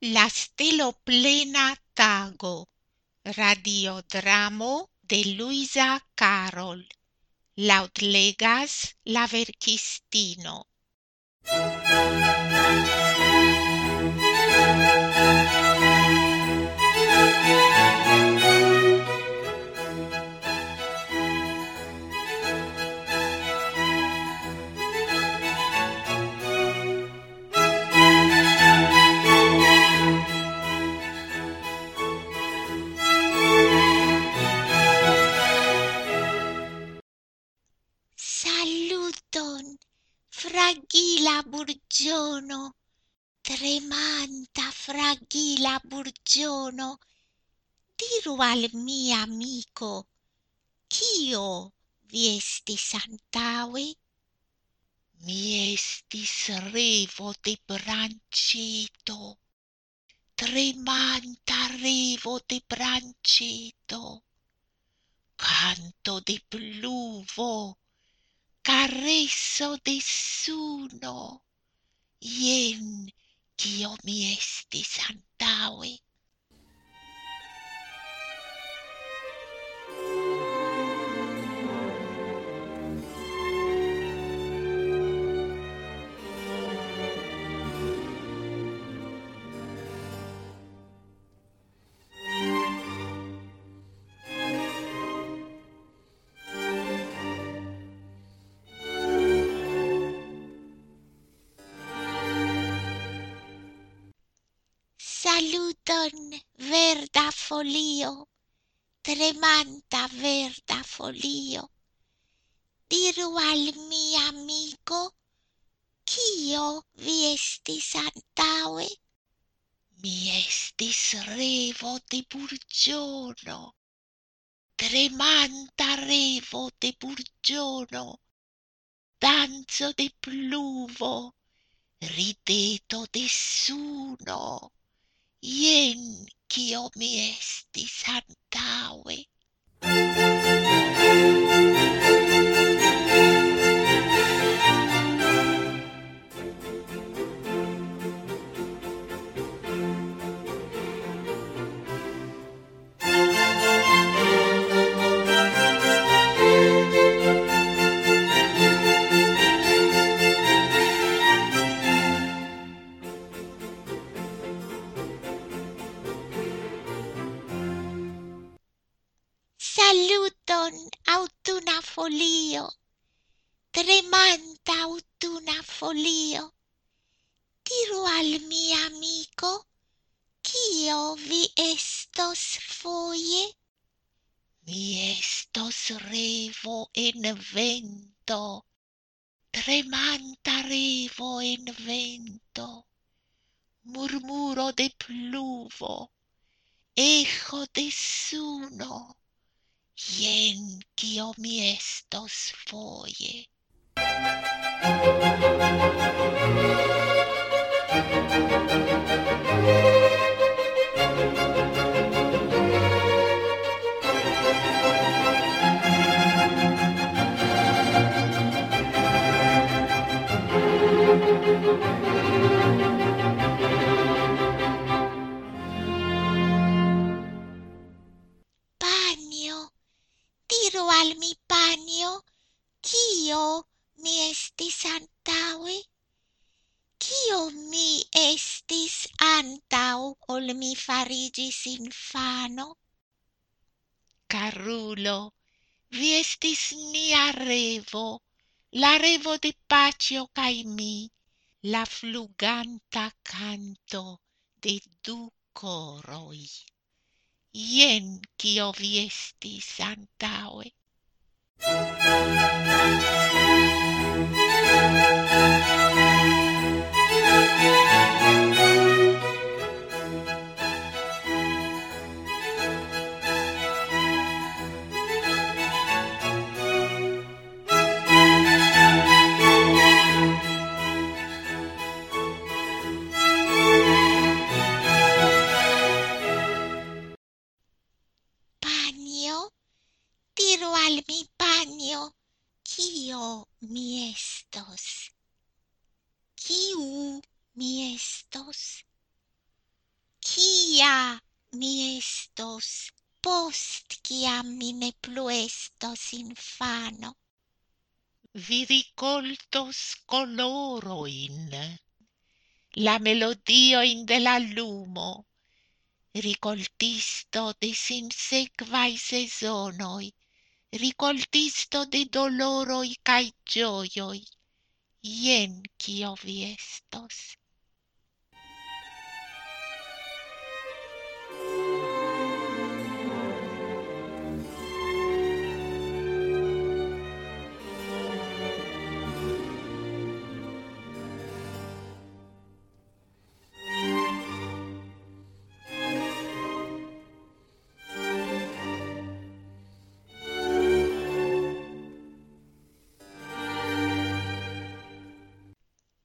La stelo plena tago. Radiodramo de Luisa Carol. Lautlegas la verkistino. Fragila burgiono, tremanta fragila burgiono, diru al mia amico, kio vi estis antaue? Mi estis revo de branceto, tremanta revo de branceto, canto de pluvo, carezzo d'essuno, ien ch'io mi estis antaue. Saluton, verda folio, tremanta verda folio. Diru al mia amico, kio vi estis antaue? Mi estis revo de burgiono, tremanta revo de burgiono, danzo de pluvo, rideto de suno, ien kio mi estis antaue. autuna folio, tremanta autuna folio, diru al mi amico, kio vi estos foje? Mi estos revo en vento, tremanta revo en vento, murmuro de pluvo, echo de suno, kio mi estos foje. mi estis antaue? Kio mi estis antau ol mi farigis infano? Carulo, vi estis mia revo, la revo de Pacio cae mi, la fluganta canto de du coroi. Ien cio vi estis antaue. bagno, tiro al mi bagno, io mies. estos? Kiu mi estos? Kia mi estos? Post kiam mi ne plu estos infano? Vi ricoltos coloroin, la melodioin de la lumo, ricoltisto de sinsequai sezonoi, ricoltisto de doloroi cae gioioi, bien que oviestos